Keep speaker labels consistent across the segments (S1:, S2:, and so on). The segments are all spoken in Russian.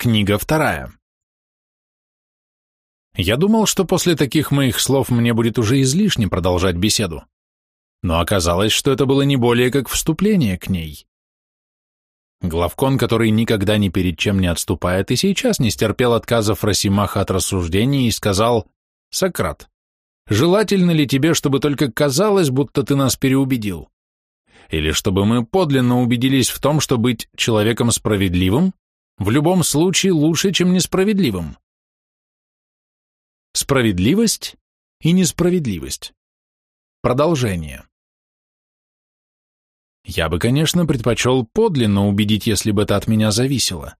S1: Книга вторая. Я думал, что после таких моих слов мне будет уже излишне продолжать беседу, но оказалось, что это было не более как вступление к ней. Главкон, который никогда ни перед чем не отступает, и сейчас не стерпел отказов Росимаха от рассуждений и сказал, «Сократ, желательно ли тебе, чтобы только казалось, будто ты нас переубедил? Или чтобы мы подлинно убедились в том, что быть человеком справедливым в любом случае лучше, чем несправедливым. Справедливость и несправедливость. Продолжение. Я бы, конечно, предпочел подлинно убедить, если бы это от меня зависело.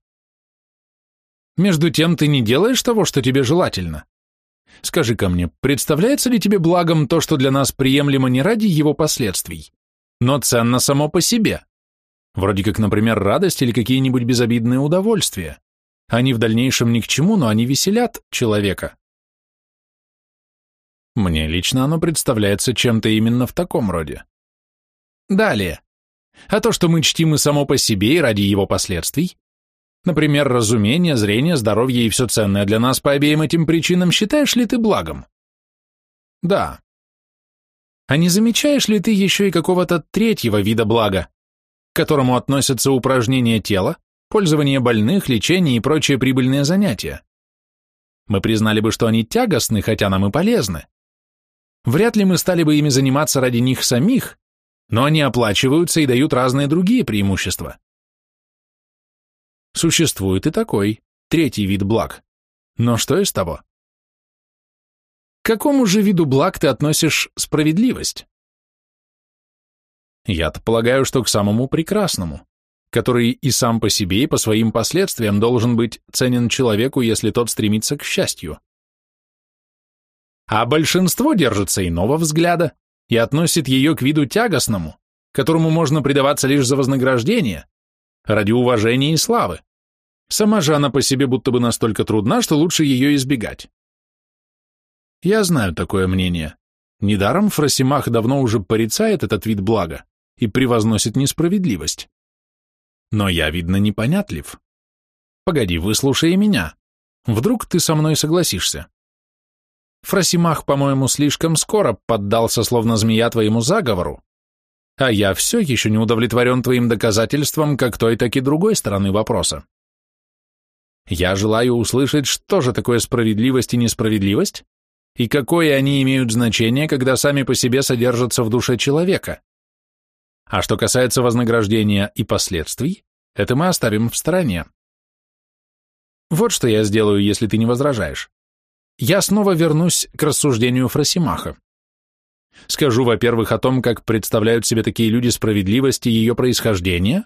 S1: Между тем ты не делаешь того, что тебе желательно. Скажи-ка мне, представляется ли тебе благом то, что для нас приемлемо не ради его последствий, но ценно само по себе? Вроде как, например, радость или какие-нибудь безобидные удовольствия. Они в дальнейшем ни к чему, но они веселят человека. Мне лично оно представляется чем-то именно в таком роде. Далее. А то, что мы чтим и само по себе, и ради его последствий, например, разумение, зрение, здоровье и все ценное для нас по обеим этим причинам, считаешь ли ты благом? Да. А не замечаешь ли ты еще и какого-то третьего вида блага, которому относятся упражнения тела, пользование больных, лечение и прочие прибыльные занятия. Мы признали бы, что они тягостны, хотя нам и полезны. Вряд ли мы стали бы ими заниматься ради них самих, но они оплачиваются и дают разные другие преимущества. Существует и такой, третий вид благ. Но что из того? К какому же виду благ ты относишь справедливость? Я-то полагаю, что к самому прекрасному, который и сам по себе, и по своим последствиям должен быть ценен человеку, если тот стремится к счастью. А большинство держится иного взгляда и относит ее к виду тягостному, которому можно предаваться лишь за вознаграждение, ради уважения и славы. Сама же она по себе будто бы настолько трудна, что лучше ее избегать. Я знаю такое мнение. Недаром Фросимах давно уже порицает этот вид блага и превозносит несправедливость. Но я, видно, непонятлив. Погоди, выслушай меня. Вдруг ты со мной согласишься? Фросимах, по-моему, слишком скоро поддался, словно змея, твоему заговору, а я все еще не удовлетворен твоим доказательством как той, так и другой стороны вопроса. Я желаю услышать, что же такое справедливость и несправедливость, и какое они имеют значение, когда сами по себе содержатся в душе человека. А что касается вознаграждения и последствий, это мы оставим в стороне. Вот что я сделаю, если ты не возражаешь. Я снова вернусь к рассуждению Фросимаха. Скажу, во-первых, о том, как представляют себе такие люди справедливость и ее происхождение.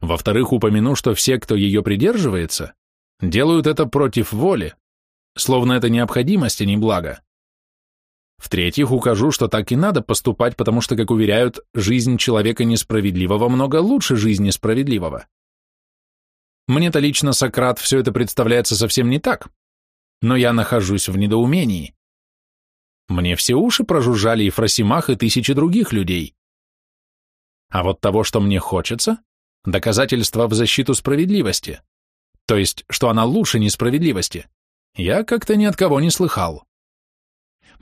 S1: Во-вторых, упомяну, что все, кто ее придерживается, делают это против воли, словно это необходимость, а не благо. В-третьих, укажу, что так и надо поступать, потому что, как уверяют, жизнь человека несправедливого много лучше жизни справедливого. Мне-то лично, Сократ, все это представляется совсем не так, но я нахожусь в недоумении. Мне все уши прожужжали и Фросимах, и тысячи других людей. А вот того, что мне хочется, доказательства в защиту справедливости, то есть, что она лучше несправедливости, я как-то ни от кого не слыхал.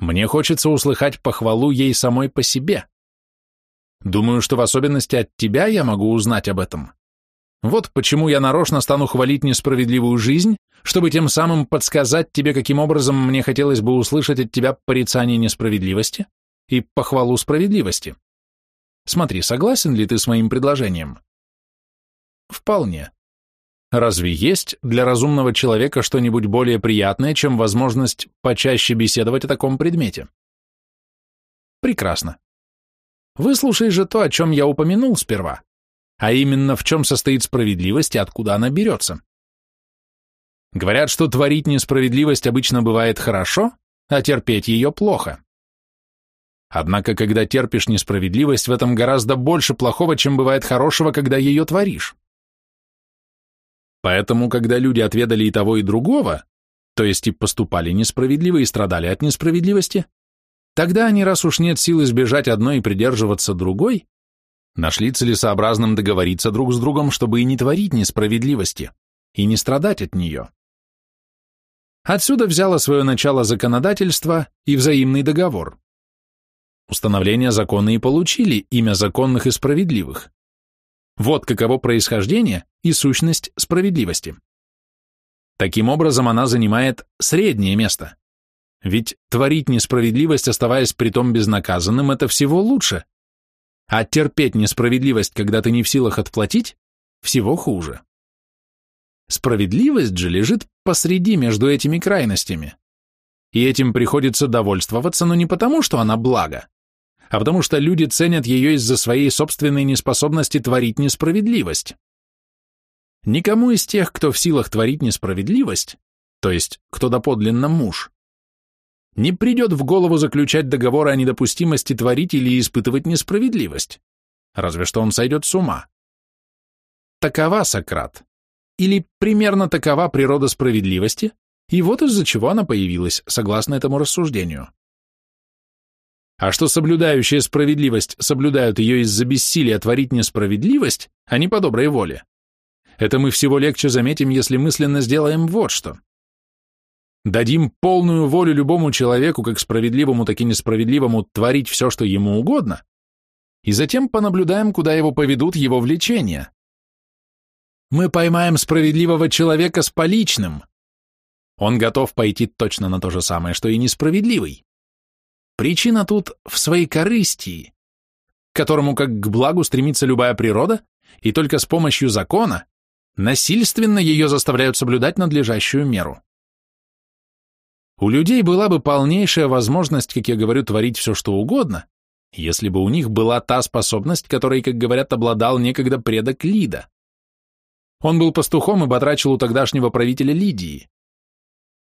S1: Мне хочется услыхать похвалу ей самой по себе. Думаю, что в особенности от тебя я могу узнать об этом. Вот почему я нарочно стану хвалить несправедливую жизнь, чтобы тем самым подсказать тебе, каким образом мне хотелось бы услышать от тебя порицание несправедливости и похвалу справедливости. Смотри, согласен ли ты с моим предложением? Вполне. Разве есть для разумного человека что-нибудь более приятное, чем возможность почаще беседовать о таком предмете? Прекрасно. Выслушай же то, о чем я упомянул сперва, а именно в чем состоит справедливость и откуда она берется. Говорят, что творить несправедливость обычно бывает хорошо, а терпеть ее плохо. Однако, когда терпишь несправедливость, в этом гораздо больше плохого, чем бывает хорошего, когда ее творишь. Поэтому, когда люди отведали и того, и другого, то есть и поступали несправедливо и страдали от несправедливости, тогда они, раз уж нет сил избежать одной и придерживаться другой, нашли целесообразным договориться друг с другом, чтобы и не творить несправедливости, и не страдать от нее. Отсюда взяло свое начало законодательство и взаимный договор. Установления закона и получили имя законных и справедливых. Вот каково происхождение и сущность справедливости. Таким образом, она занимает среднее место. Ведь творить несправедливость, оставаясь притом безнаказанным, это всего лучше. А терпеть несправедливость, когда ты не в силах отплатить, всего хуже. Справедливость же лежит посреди между этими крайностями. И этим приходится довольствоваться, но не потому, что она благо, а потому что люди ценят ее из-за своей собственной неспособности творить несправедливость. Никому из тех, кто в силах творить несправедливость, то есть кто доподлинно муж, не придет в голову заключать договоры о недопустимости творить или испытывать несправедливость, разве что он сойдет с ума. Такова Сократ, или примерно такова природа справедливости, и вот из-за чего она появилась, согласно этому рассуждению. А что соблюдающие справедливость соблюдают ее из-за бессилия творить несправедливость, а не по доброй воле, это мы всего легче заметим, если мысленно сделаем вот что. Дадим полную волю любому человеку, как справедливому, так и несправедливому, творить все, что ему угодно, и затем понаблюдаем, куда его поведут его влечения. Мы поймаем справедливого человека с поличным. Он готов пойти точно на то же самое, что и несправедливый. Причина тут в своей корыстии, к которому как к благу стремится любая природа, и только с помощью закона насильственно ее заставляют соблюдать надлежащую меру. У людей была бы полнейшая возможность, как я говорю, творить все, что угодно, если бы у них была та способность, которой, как говорят, обладал некогда предок Лида. Он был пастухом и батрачил у тогдашнего правителя Лидии.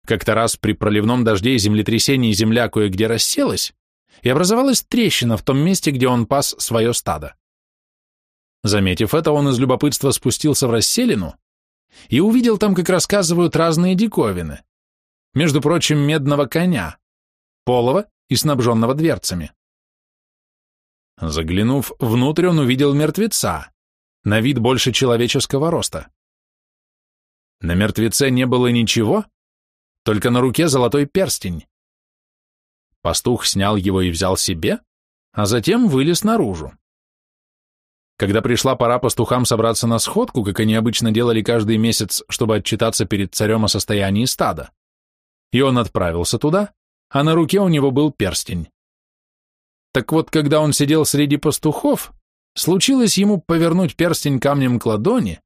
S1: Как-то раз при проливном дожде и землетрясении земля кое-где расселась, и образовалась трещина в том месте, где он пас свое стадо. Заметив это, он из любопытства спустился в расселину и увидел там, как рассказывают разные диковины, между прочим, медного коня, полого и снабженного дверцами. Заглянув внутрь, он увидел мертвеца, на вид больше человеческого роста. На мертвеце не было ничего, только на руке золотой перстень. Пастух снял его и взял себе, а затем вылез наружу. Когда пришла пора пастухам собраться на сходку, как они обычно делали каждый месяц, чтобы отчитаться перед царем о состоянии стада, и он отправился туда, а на руке у него был перстень. Так вот, когда он сидел среди пастухов, случилось ему повернуть перстень камнем к ладони,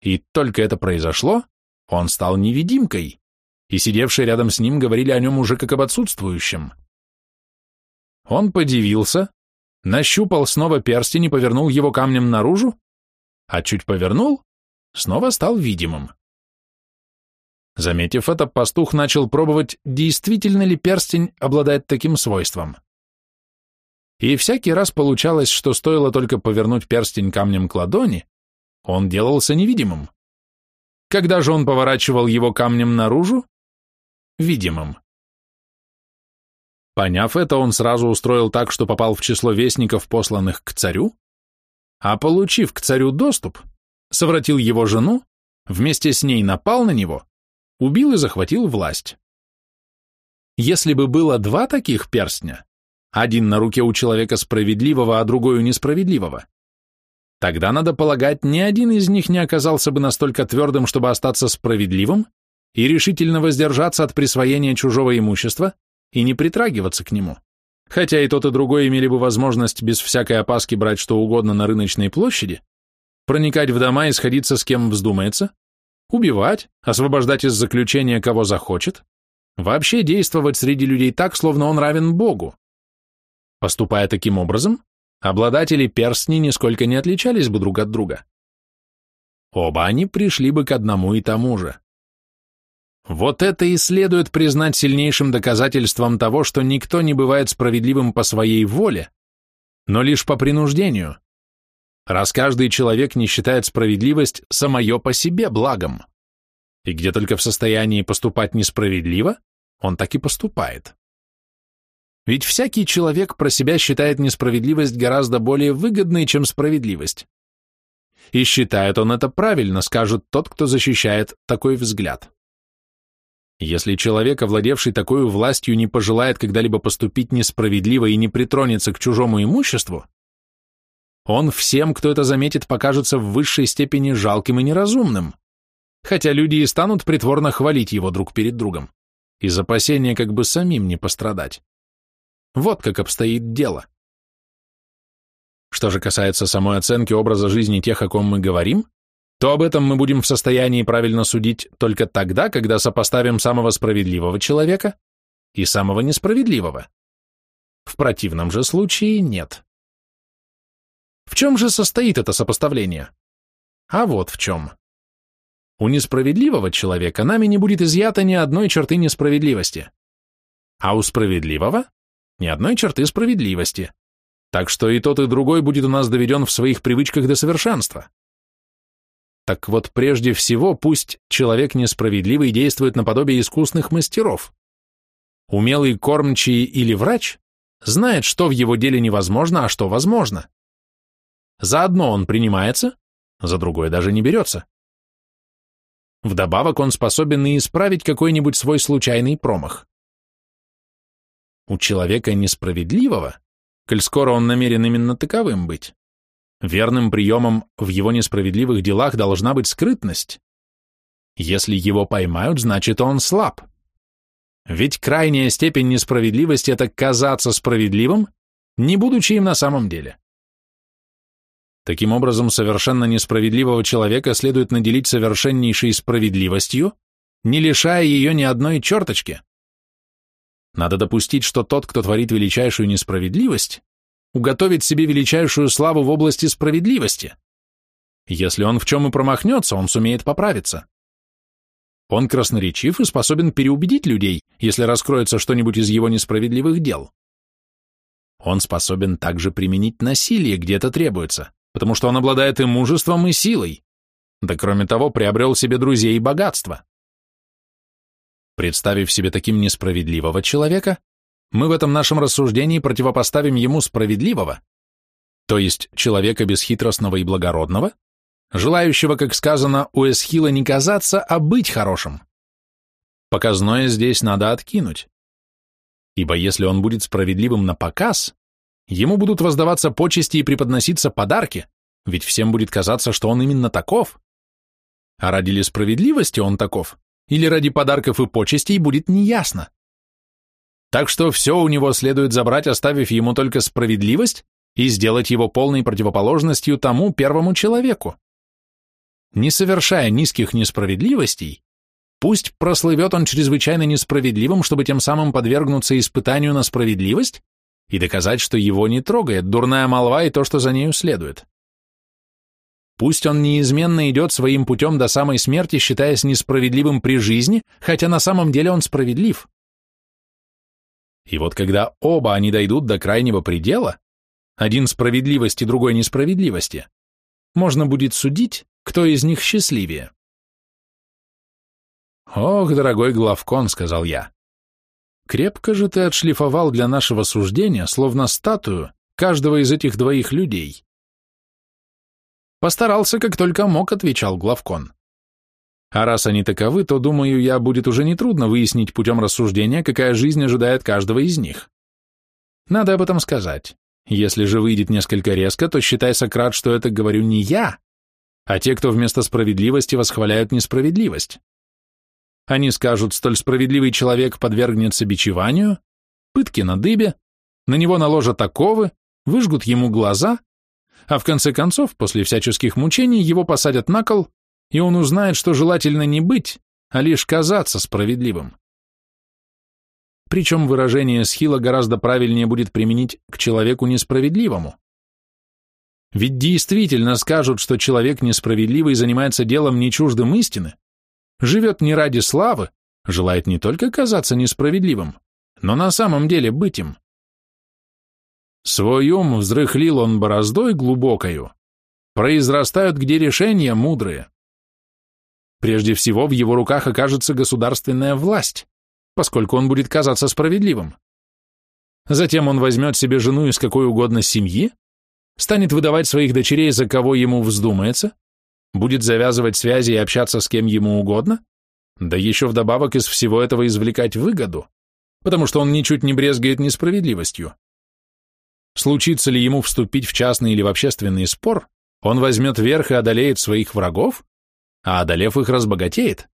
S1: и только это произошло, он стал невидимкой, и сидевшие рядом с ним говорили о нем уже как об отсутствующем. Он подивился, нащупал снова перстень и повернул его камнем наружу, а чуть повернул, снова стал видимым. Заметив это, пастух начал пробовать, действительно ли перстень обладает таким свойством. И всякий раз получалось, что стоило только повернуть перстень камнем к ладони, он делался невидимым. Когда же он поворачивал его камнем наружу? Видимым. Поняв это, он сразу устроил так, что попал в число вестников, посланных к царю, а получив к царю доступ, совратил его жену, вместе с ней напал на него убил и захватил власть. Если бы было два таких перстня, один на руке у человека справедливого, а другой у несправедливого, тогда, надо полагать, ни один из них не оказался бы настолько твердым, чтобы остаться справедливым и решительно воздержаться от присвоения чужого имущества и не притрагиваться к нему. Хотя и тот, и другой имели бы возможность без всякой опаски брать что угодно на рыночной площади, проникать в дома и сходиться с кем вздумается, убивать, освобождать из заключения кого захочет, вообще действовать среди людей так, словно он равен Богу. Поступая таким образом, обладатели перстней нисколько не отличались бы друг от друга. Оба они пришли бы к одному и тому же. Вот это и следует признать сильнейшим доказательством того, что никто не бывает справедливым по своей воле, но лишь по принуждению раз каждый человек не считает справедливость самое по себе благом. И где только в состоянии поступать несправедливо, он так и поступает. Ведь всякий человек про себя считает несправедливость гораздо более выгодной, чем справедливость. и считает он это правильно, скажет тот, кто защищает такой взгляд. Если человек, овладевший такой властью, не пожелает когда-либо поступить несправедливо и не притронется к чужому имуществу, он всем, кто это заметит, покажется в высшей степени жалким и неразумным, хотя люди и станут притворно хвалить его друг перед другом, из опасения как бы самим не пострадать. Вот как обстоит дело. Что же касается самой оценки образа жизни тех, о ком мы говорим, то об этом мы будем в состоянии правильно судить только тогда, когда сопоставим самого справедливого человека и самого несправедливого. В противном же случае нет. В чем же состоит это сопоставление? А вот в чем. У несправедливого человека нами не будет изъято ни одной черты несправедливости, а у справедливого – ни одной черты справедливости. Так что и тот, и другой будет у нас доведен в своих привычках до совершенства. Так вот, прежде всего, пусть человек несправедливый действует наподобие искусных мастеров. Умелый кормчий или врач знает, что в его деле невозможно, а что возможно. За одно он принимается, за другое даже не берется. Вдобавок он способен и исправить какой-нибудь свой случайный промах. У человека несправедливого, коль скоро он намерен именно таковым быть, верным приемом в его несправедливых делах должна быть скрытность. Если его поймают, значит он слаб. Ведь крайняя степень несправедливости – это казаться справедливым, не будучи им на самом деле. Таким образом, совершенно несправедливого человека следует наделить совершеннейшей справедливостью, не лишая ее ни одной черточки. Надо допустить, что тот, кто творит величайшую несправедливость, уготовит себе величайшую славу в области справедливости. Если он в чем и промахнется, он сумеет поправиться. Он красноречив и способен переубедить людей, если раскроется что-нибудь из его несправедливых дел. Он способен также применить насилие, где это требуется потому что он обладает и мужеством, и силой. Да кроме того, приобрел себе друзей и богатство. Представив себе таким несправедливого человека, мы в этом нашем рассуждении противопоставим ему справедливого, то есть человека бесхитростного и благородного, желающего, как сказано у Эсхила, не казаться, а быть хорошим. Показное здесь надо откинуть. Ибо если он будет справедливым на показ, Ему будут воздаваться почести и преподноситься подарки, ведь всем будет казаться, что он именно таков. А ради ли справедливости он таков, или ради подарков и почестей будет неясно. Так что все у него следует забрать, оставив ему только справедливость и сделать его полной противоположностью тому первому человеку. Не совершая низких несправедливостей, пусть прослывет он чрезвычайно несправедливым, чтобы тем самым подвергнуться испытанию на справедливость и доказать, что его не трогает дурная молва и то, что за нею следует. Пусть он неизменно идет своим путем до самой смерти, считаясь несправедливым при жизни, хотя на самом деле он справедлив. И вот когда оба они дойдут до крайнего предела, один справедливости, другой несправедливости, можно будет судить, кто из них счастливее. «Ох, дорогой Главкон», — сказал я, Крепко же ты отшлифовал для нашего суждения, словно статую, каждого из этих двоих людей. Постарался, как только мог, отвечал главкон. А раз они таковы, то, думаю я, будет уже нетрудно выяснить путем рассуждения, какая жизнь ожидает каждого из них. Надо об этом сказать. Если же выйдет несколько резко, то считай, Сократ, что это говорю не я, а те, кто вместо справедливости восхваляют несправедливость. Они скажут, столь справедливый человек подвергнется бичеванию, пытке на дыбе, на него наложат оковы, выжгут ему глаза, а в конце концов, после всяческих мучений, его посадят на кол, и он узнает, что желательно не быть, а лишь казаться справедливым. Причем выражение Схила гораздо правильнее будет применить к человеку несправедливому. Ведь действительно скажут, что человек несправедливый занимается делом не чуждым истины, живет не ради славы, желает не только казаться несправедливым, но на самом деле быть им. Свой ум взрыхлил он бороздой глубокою, произрастают где решения мудрые. Прежде всего в его руках окажется государственная власть, поскольку он будет казаться справедливым. Затем он возьмет себе жену из какой угодно семьи, станет выдавать своих дочерей за кого ему вздумается, будет завязывать связи и общаться с кем ему угодно, да еще вдобавок из всего этого извлекать выгоду, потому что он ничуть не брезгает несправедливостью. Случится ли ему вступить в частный или в общественный спор, он возьмет верх и одолеет своих врагов, а одолев их разбогатеет,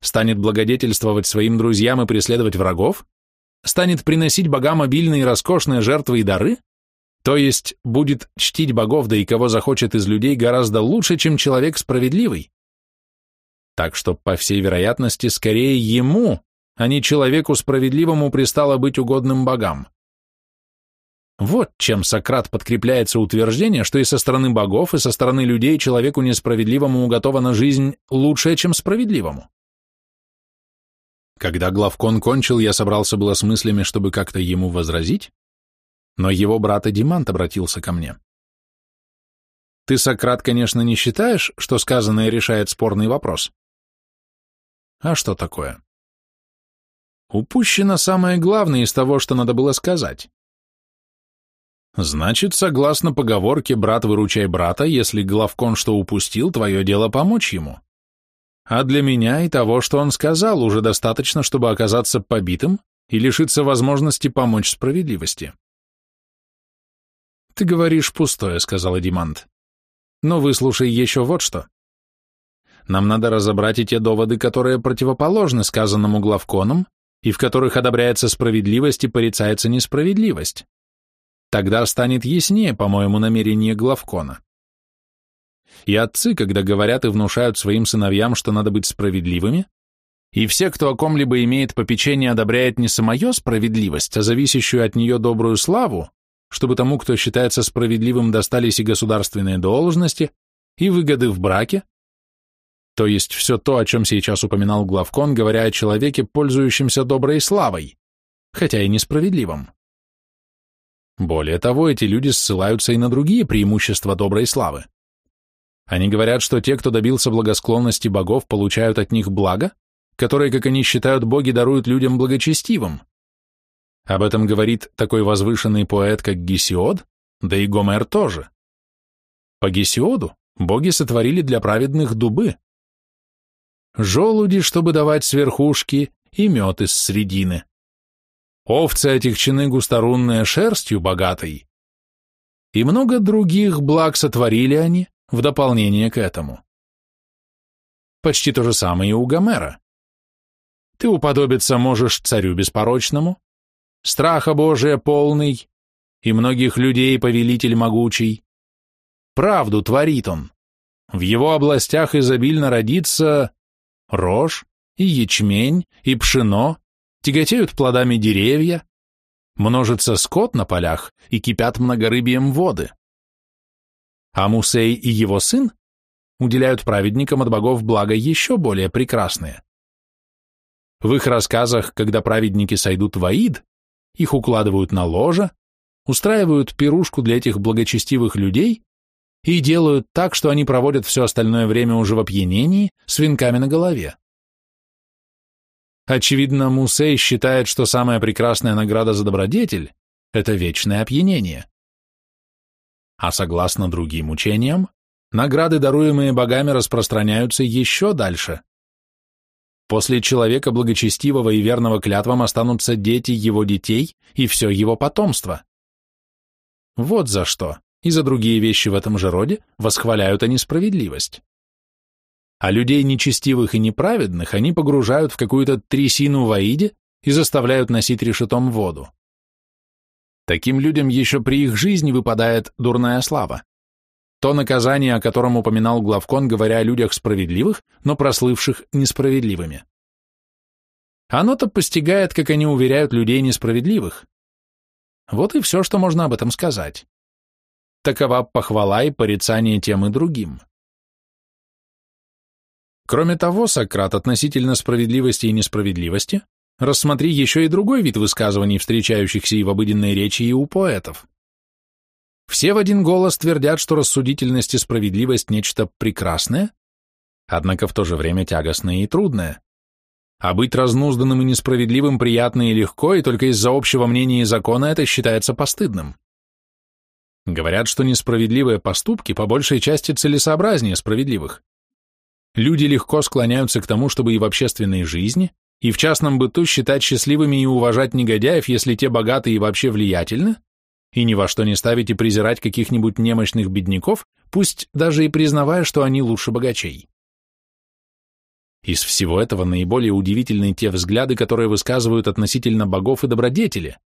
S1: станет благодетельствовать своим друзьям и преследовать врагов, станет приносить богам обильные роскошные жертвы и дары, то есть будет чтить богов, да и кого захочет из людей гораздо лучше, чем человек справедливый. Так что, по всей вероятности, скорее ему, а не человеку справедливому пристало быть угодным богам. Вот чем Сократ подкрепляется утверждение, что и со стороны богов, и со стороны людей человеку несправедливому уготована жизнь лучшая, чем справедливому. Когда Главкон кончил, я собрался было с мыслями, чтобы как-то ему возразить, но его брат Эдимант обратился ко мне. Ты, Сократ, конечно, не считаешь, что сказанное решает спорный вопрос? А что такое? Упущено самое главное из того, что надо было сказать. Значит, согласно поговорке «брат, выручай брата», если главкон что упустил, твое дело помочь ему. А для меня и того, что он сказал, уже достаточно, чтобы оказаться побитым и лишиться возможности помочь справедливости. «Ты говоришь пустое», — сказал Эдимант. «Но выслушай еще вот что. Нам надо разобрать и те доводы, которые противоположны сказанному главконом, и в которых одобряется справедливость и порицается несправедливость. Тогда станет яснее, по-моему, намерение главкона. И отцы, когда говорят и внушают своим сыновьям, что надо быть справедливыми, и все, кто о ком-либо имеет попечение, одобряет не самую справедливость, а зависящую от нее добрую славу, чтобы тому, кто считается справедливым, достались и государственные должности, и выгоды в браке, то есть все то, о чем сейчас упоминал Главкон, говоря о человеке, пользующемся доброй славой, хотя и несправедливым. Более того, эти люди ссылаются и на другие преимущества доброй славы. Они говорят, что те, кто добился благосклонности богов, получают от них благо, которое, как они считают, боги даруют людям благочестивым. Об этом говорит такой возвышенный поэт, как Гесиод, да и Гомер тоже. По Гесиоду боги сотворили для праведных дубы. Желуди, чтобы давать с верхушки, и мед из средины. Овцы отягчены густорунной шерстью богатой. И много других благ сотворили они в дополнение к этому. Почти то же самое и у Гомера. Ты уподобиться можешь царю беспорочному, страха Божия полный, и многих людей повелитель могучий. Правду творит он. В его областях изобильно родится рожь, и ячмень, и пшено, тяготеют плодами деревья, множится скот на полях и кипят многорыбием воды. А Мусей и его сын уделяют праведникам от богов благо еще более прекрасные. В их рассказах, когда праведники сойдут в Аид, их укладывают на ложе, устраивают пирушку для этих благочестивых людей и делают так, что они проводят все остальное время уже в опьянении с венками на голове. Очевидно, Мусей считает, что самая прекрасная награда за добродетель – это вечное опьянение. А согласно другим учениям, награды, даруемые богами, распространяются еще дальше. После человека благочестивого и верного клятвам останутся дети его детей и все его потомство. Вот за что и за другие вещи в этом же роде восхваляют они справедливость. А людей нечестивых и неправедных они погружают в какую-то трясину в Аиде и заставляют носить решетом воду. Таким людям еще при их жизни выпадает дурная слава. То наказание, о котором упоминал Главкон, говоря о людях справедливых, но прослывших несправедливыми. Оно-то постигает, как они уверяют людей несправедливых. Вот и все, что можно об этом сказать. Такова похвала и порицание тем и другим. Кроме того, Сократ относительно справедливости и несправедливости рассмотри еще и другой вид высказываний, встречающихся и в обыденной речи, и у поэтов. Все в один голос твердят, что рассудительность и справедливость – нечто прекрасное, однако в то же время тягостное и трудное. А быть разнузданным и несправедливым приятно и легко, и только из-за общего мнения и закона это считается постыдным. Говорят, что несправедливые поступки по большей части целесообразнее справедливых. Люди легко склоняются к тому, чтобы и в общественной жизни, и в частном быту считать счастливыми и уважать негодяев, если те богаты и вообще влиятельны, и ни во что не ставить и презирать каких-нибудь немощных бедняков, пусть даже и признавая, что они лучше богачей. Из всего этого наиболее удивительны те взгляды, которые высказывают относительно богов и добродетели,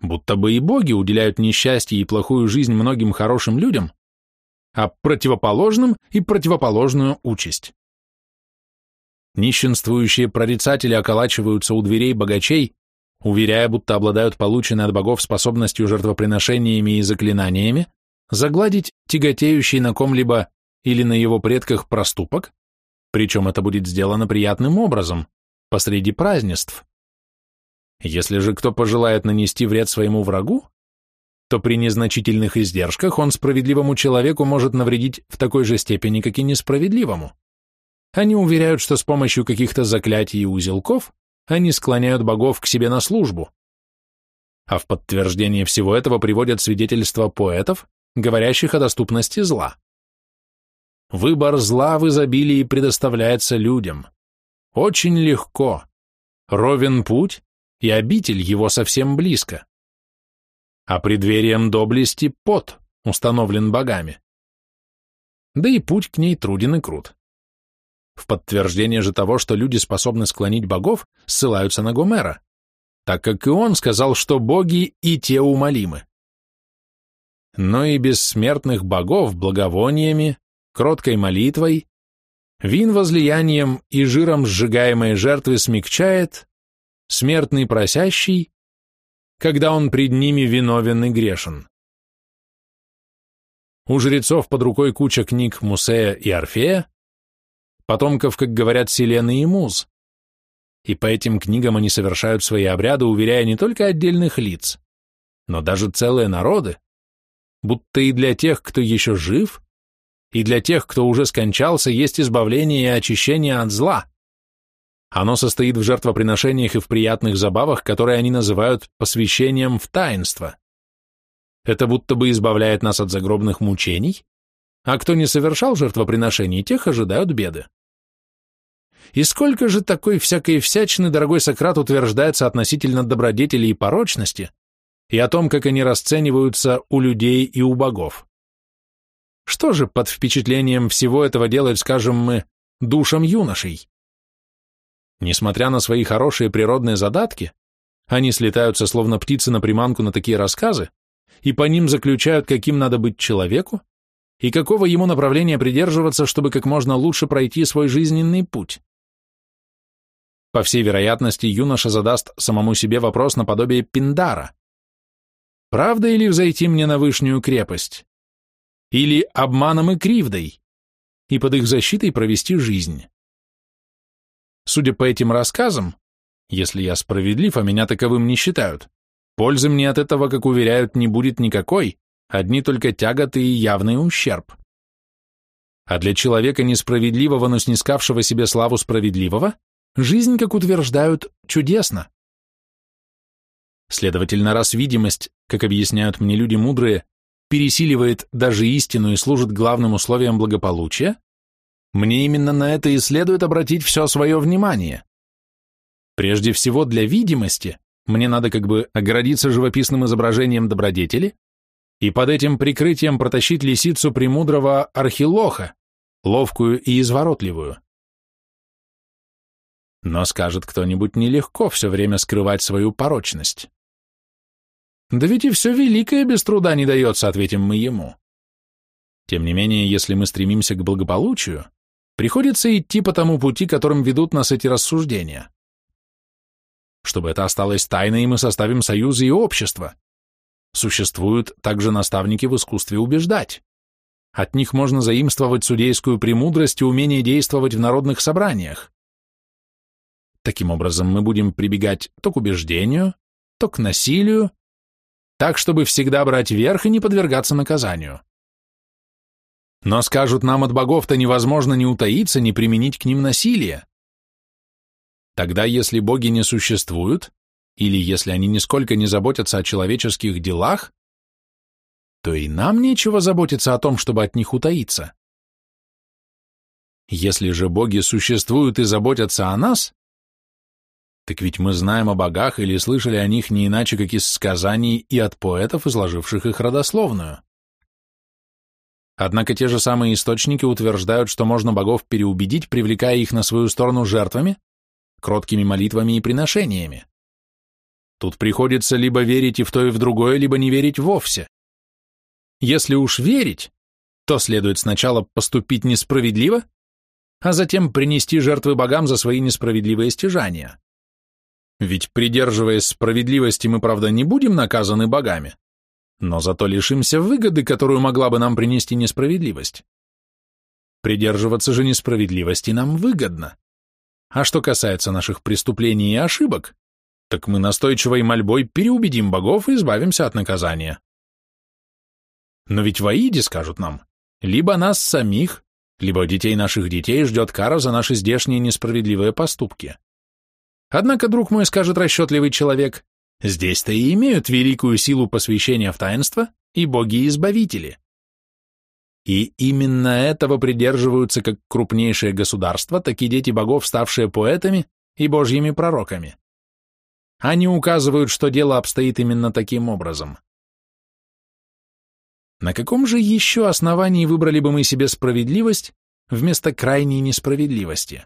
S1: будто бы и боги уделяют несчастье и плохую жизнь многим хорошим людям, а противоположным и противоположную участь. Нищенствующие прорицатели околачиваются у дверей богачей, уверяя, будто обладают полученной от богов способностью жертвоприношениями и заклинаниями, загладить тяготеющий на ком-либо или на его предках проступок, причем это будет сделано приятным образом, посреди празднеств. Если же кто пожелает нанести вред своему врагу, то при незначительных издержках он справедливому человеку может навредить в такой же степени, как и несправедливому. Они уверяют, что с помощью каких-то заклятий и узелков они склоняют богов к себе на службу. А в подтверждение всего этого приводят свидетельства поэтов, говорящих о доступности зла. Выбор зла в изобилии предоставляется людям. Очень легко. Ровен путь, и обитель его совсем близко. А преддверием доблести пот установлен богами. Да и путь к ней труден и крут. В подтверждение же того, что люди способны склонить богов, ссылаются на Гомера, так как и он сказал, что боги и те умолимы. Но и бессмертных богов благовониями, кроткой молитвой, вин возлиянием и жиром сжигаемой жертвы смягчает, смертный просящий, когда он пред ними виновен и грешен. У жрецов под рукой куча книг Мусея и Орфея, потомков, как говорят, Селены и Муз. И по этим книгам они совершают свои обряды, уверяя не только отдельных лиц, но даже целые народы, будто и для тех, кто еще жив, и для тех, кто уже скончался, есть избавление и очищение от зла. Оно состоит в жертвоприношениях и в приятных забавах, которые они называют посвящением в таинство. Это будто бы избавляет нас от загробных мучений, а кто не совершал жертвоприношений, тех ожидают беды. И сколько же такой всякой всячины дорогой Сократ утверждается относительно добродетели и порочности, и о том, как они расцениваются у людей и у богов. Что же под впечатлением всего этого делают, скажем мы, душам юношей? Несмотря на свои хорошие природные задатки, они слетаются словно птицы на приманку на такие рассказы, и по ним заключают, каким надо быть человеку, и какого ему направления придерживаться, чтобы как можно лучше пройти свой жизненный путь. По всей вероятности, юноша задаст самому себе вопрос наподобие Пиндара. Правда или взойти мне на вышнюю крепость? Или обманом и кривдой? И под их защитой провести жизнь? Судя по этим рассказам, если я справедлив, а меня таковым не считают, пользы мне от этого, как уверяют, не будет никакой, одни только тяготы и явный ущерб. А для человека несправедливого, но снискавшего себе славу справедливого, Жизнь, как утверждают, чудесна. Следовательно, раз видимость, как объясняют мне люди мудрые, пересиливает даже истину и служит главным условием благополучия, мне именно на это и следует обратить все свое внимание. Прежде всего, для видимости мне надо как бы оградиться живописным изображением добродетели и под этим прикрытием протащить лисицу премудрого архилоха, ловкую и изворотливую. Но скажет кто-нибудь, нелегко все время скрывать свою порочность. Да ведь и все великое без труда не дается, ответим мы ему. Тем не менее, если мы стремимся к благополучию, приходится идти по тому пути, которым ведут нас эти рассуждения. Чтобы это осталось тайной, мы составим союзы и общество. Существуют также наставники в искусстве убеждать. От них можно заимствовать судейскую премудрость и умение действовать в народных собраниях. Таким образом, мы будем прибегать то к убеждению, то к насилию, так, чтобы всегда брать верх и не подвергаться наказанию. Но скажут нам от богов-то невозможно ни утаиться, ни применить к ним насилие. Тогда, если боги не существуют, или если они нисколько не заботятся о человеческих делах, то и нам нечего заботиться о том, чтобы от них утаиться. Если же боги существуют и заботятся о нас, так ведь мы знаем о богах или слышали о них не иначе, как из сказаний и от поэтов, изложивших их родословную. Однако те же самые источники утверждают, что можно богов переубедить, привлекая их на свою сторону жертвами, кроткими молитвами и приношениями. Тут приходится либо верить и в то, и в другое, либо не верить вовсе. Если уж верить, то следует сначала поступить несправедливо, а затем принести жертвы богам за свои несправедливые стяжания. Ведь, придерживаясь справедливости, мы, правда, не будем наказаны богами, но зато лишимся выгоды, которую могла бы нам принести несправедливость. Придерживаться же несправедливости нам выгодно. А что касается наших преступлений и ошибок, так мы настойчивой мольбой переубедим богов и избавимся от наказания. Но ведь в Аиде, скажут нам, либо нас самих, либо детей наших детей ждет кара за наши здешние несправедливые поступки. Однако, друг мой, скажет расчетливый человек, здесь-то и имеют великую силу посвящения в таинство и боги-избавители. И именно этого придерживаются как крупнейшие государства, так и дети богов, ставшие поэтами и божьими пророками. Они указывают, что дело обстоит именно таким образом. На каком же еще основании выбрали бы мы себе справедливость вместо крайней несправедливости?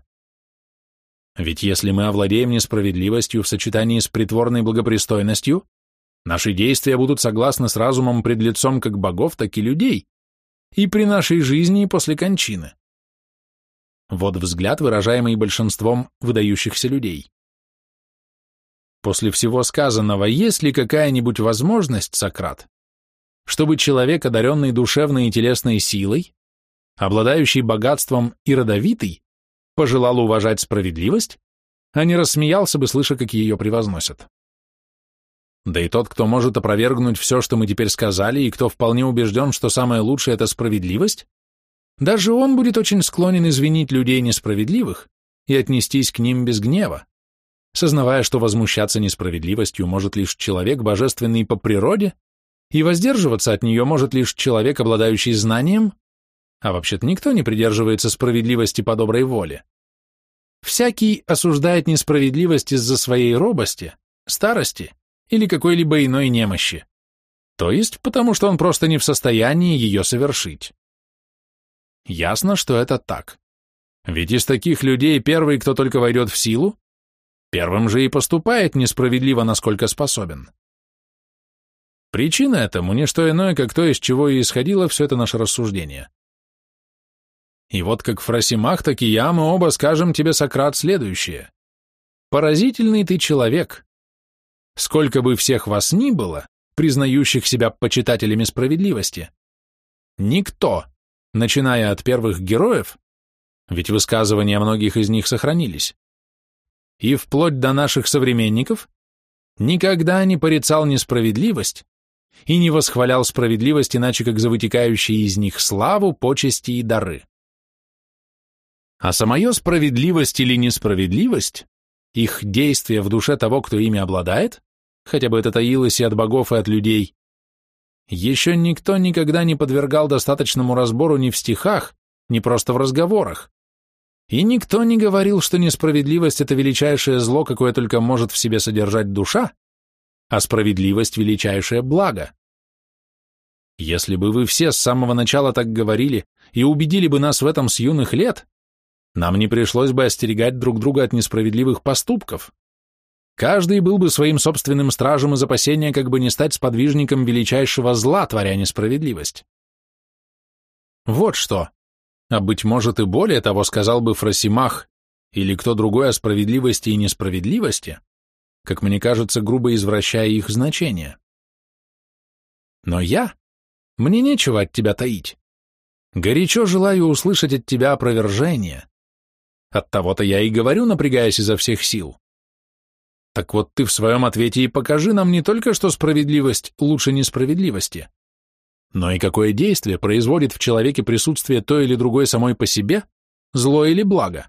S1: Ведь если мы овладеем несправедливостью в сочетании с притворной благопристойностью, наши действия будут согласны с разумом пред лицом как богов, так и людей, и при нашей жизни и после кончины. Вот взгляд, выражаемый большинством выдающихся людей. После всего сказанного, есть ли какая-нибудь возможность, Сократ, чтобы человек, одаренный душевной и телесной силой, обладающий богатством и родовитый, пожелал уважать справедливость, а не рассмеялся бы, слыша, как ее превозносят. Да и тот, кто может опровергнуть все, что мы теперь сказали, и кто вполне убежден, что самое лучшее — это справедливость, даже он будет очень склонен извинить людей несправедливых и отнестись к ним без гнева, сознавая, что возмущаться несправедливостью может лишь человек, божественный по природе, и воздерживаться от нее может лишь человек, обладающий знанием, а вообще-то никто не придерживается справедливости по доброй воле. Всякий осуждает несправедливость из-за своей робости, старости или какой-либо иной немощи, то есть потому что он просто не в состоянии ее совершить. Ясно, что это так. Ведь из таких людей первый, кто только войдет в силу, первым же и поступает несправедливо, насколько способен. Причина этому не что иное, как то, из чего и исходило все это наше рассуждение. И вот как Фросимах, так и я, мы оба скажем тебе, Сократ, следующее. Поразительный ты человек. Сколько бы всех вас ни было, признающих себя почитателями справедливости, никто, начиная от первых героев, ведь высказывания многих из них сохранились, и вплоть до наших современников, никогда не порицал несправедливость и не восхвалял справедливость иначе как за вытекающие из них славу, почести и дары. А самая справедливость или несправедливость, их действие в душе того, кто ими обладает, хотя бы это таилось и от богов, и от людей, еще никто никогда не подвергал достаточному разбору ни в стихах, ни просто в разговорах. И никто не говорил, что несправедливость – это величайшее зло, какое только может в себе содержать душа, а справедливость – величайшее благо. Если бы вы все с самого начала так говорили и убедили бы нас в этом с юных лет, нам не пришлось бы остерегать друг друга от несправедливых поступков. Каждый был бы своим собственным стражем из опасения, как бы не стать сподвижником величайшего зла, творя несправедливость. Вот что. А быть может и более того сказал бы Фросимах или кто другой о справедливости и несправедливости, как мне кажется, грубо извращая их значение. Но я? Мне нечего от тебя таить. Горячо желаю услышать от тебя опровержение. От того-то я и говорю, напрягаясь изо всех сил. Так вот ты в своем ответе и покажи нам не только, что справедливость лучше несправедливости, но и какое действие производит в человеке присутствие той или другой самой по себе, зло или благо.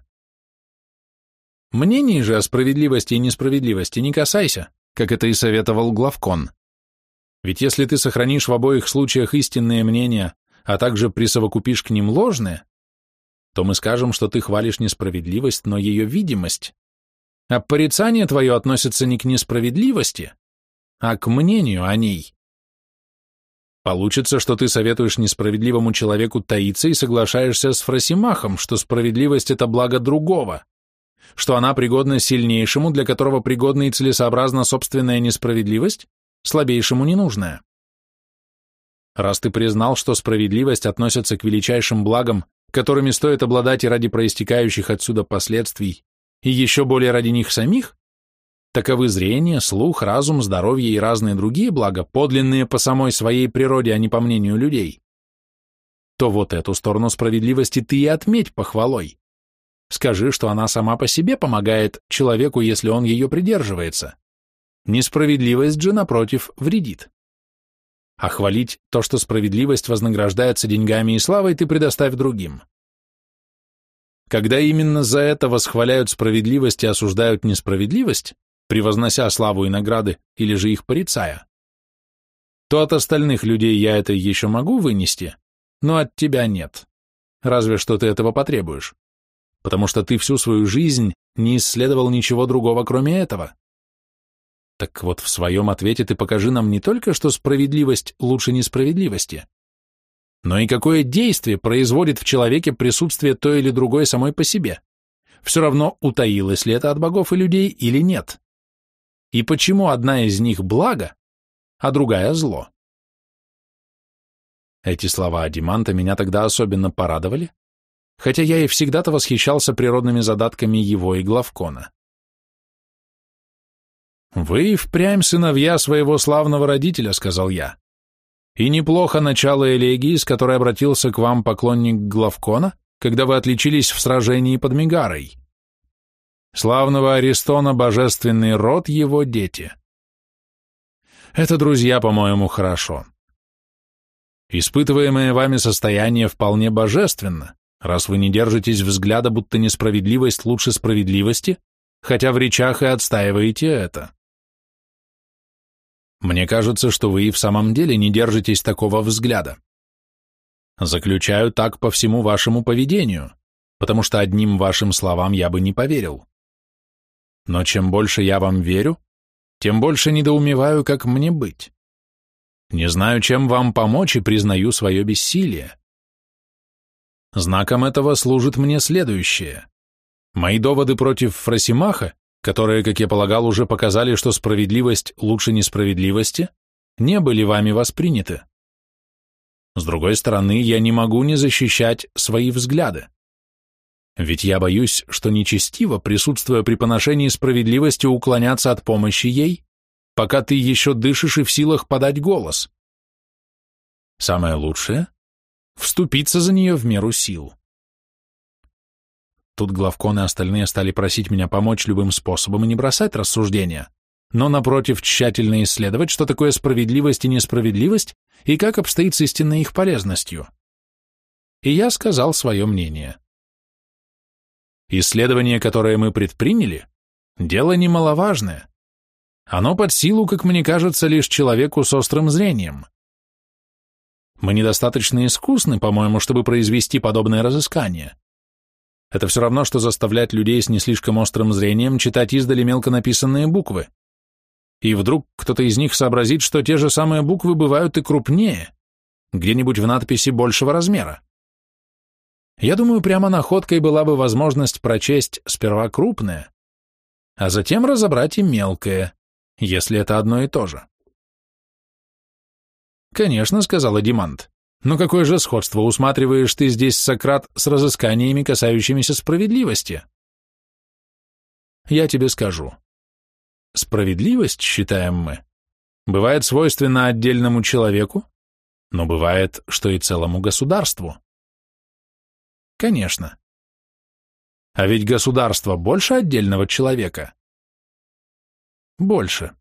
S1: Мнений же о справедливости и несправедливости не касайся, как это и советовал Главкон. Ведь если ты сохранишь в обоих случаях истинные мнения, а также присовокупишь к ним ложные, то мы скажем, что ты хвалишь несправедливость, но ее видимость. А порицание твое относится не к несправедливости, а к мнению о ней. Получится, что ты советуешь несправедливому человеку таиться и соглашаешься с Фросимахом, что справедливость – это благо другого, что она пригодна сильнейшему, для которого пригодна и целесообразна собственная несправедливость, слабейшему ненужная. Раз ты признал, что справедливость относится к величайшим благам, которыми стоит обладать и ради проистекающих отсюда последствий, и еще более ради них самих, таковы зрение, слух, разум, здоровье и разные другие блага, подлинные по самой своей природе, а не по мнению людей, то вот эту сторону справедливости ты и отметь похвалой. Скажи, что она сама по себе помогает человеку, если он ее придерживается. Несправедливость же, напротив, вредит. А хвалить то, что справедливость вознаграждается деньгами и славой, ты предоставь другим. Когда именно за это восхваляют справедливость и осуждают несправедливость, превознося славу и награды или же их порицая, то от остальных людей я это еще могу вынести, но от тебя нет. Разве что ты этого потребуешь. Потому что ты всю свою жизнь не исследовал ничего другого, кроме этого. Так вот, в своем ответе ты покажи нам не только, что справедливость лучше несправедливости, но и какое действие производит в человеке присутствие той или другой самой по себе. Все равно, утаилось ли это от богов и людей или нет. И почему одна из них благо, а другая зло. Эти слова Адиманта меня тогда особенно порадовали, хотя я и всегда-то восхищался природными задатками его и Главкона. «Вы впрямь сыновья своего славного родителя», — сказал я. И неплохо начало элегии, с которой обратился к вам поклонник Главкона, когда вы отличились в сражении под Мегарой. Славного Аристона божественный род его дети. Это, друзья, по-моему, хорошо. Испытываемое вами состояние вполне божественно, раз вы не держитесь взгляда, будто несправедливость лучше справедливости, хотя в речах и отстаиваете это. Мне кажется, что вы и в самом деле не держитесь такого взгляда. Заключаю так по всему вашему поведению, потому что одним вашим словам я бы не поверил. Но чем больше я вам верю, тем больше недоумеваю, как мне быть. Не знаю, чем вам помочь и признаю свое бессилие. Знаком этого служит мне следующее. Мои доводы против Фросимаха которые, как я полагал, уже показали, что справедливость лучше несправедливости, не были вами восприняты. С другой стороны, я не могу не защищать свои взгляды. Ведь я боюсь, что нечестиво, присутствуя при поношении справедливости, уклоняться от помощи ей, пока ты еще дышишь и в силах подать голос. Самое лучшее — вступиться за нее в меру сил. Тут главкон и остальные стали просить меня помочь любым способом и не бросать рассуждения, но, напротив, тщательно исследовать, что такое справедливость и несправедливость, и как обстоит с истинной их полезностью. И я сказал свое мнение. Исследование, которое мы предприняли, дело немаловажное. Оно под силу, как мне кажется, лишь человеку с острым зрением. Мы недостаточно искусны, по-моему, чтобы произвести подобное разыскание. Это все равно, что заставлять людей с не слишком острым зрением читать издали мелко написанные буквы. И вдруг кто-то из них сообразит, что те же самые буквы бывают и крупнее, где-нибудь в надписи большего размера. Я думаю, прямо находкой была бы возможность прочесть сперва крупное, а затем разобрать и мелкое, если это одно и то же. «Конечно», — сказала Димант. Но какое же сходство усматриваешь ты здесь, Сократ, с разысканиями, касающимися справедливости? Я тебе скажу. Справедливость, считаем мы, бывает свойственна отдельному человеку, но бывает, что и целому государству. Конечно. А ведь государство больше отдельного человека? Больше.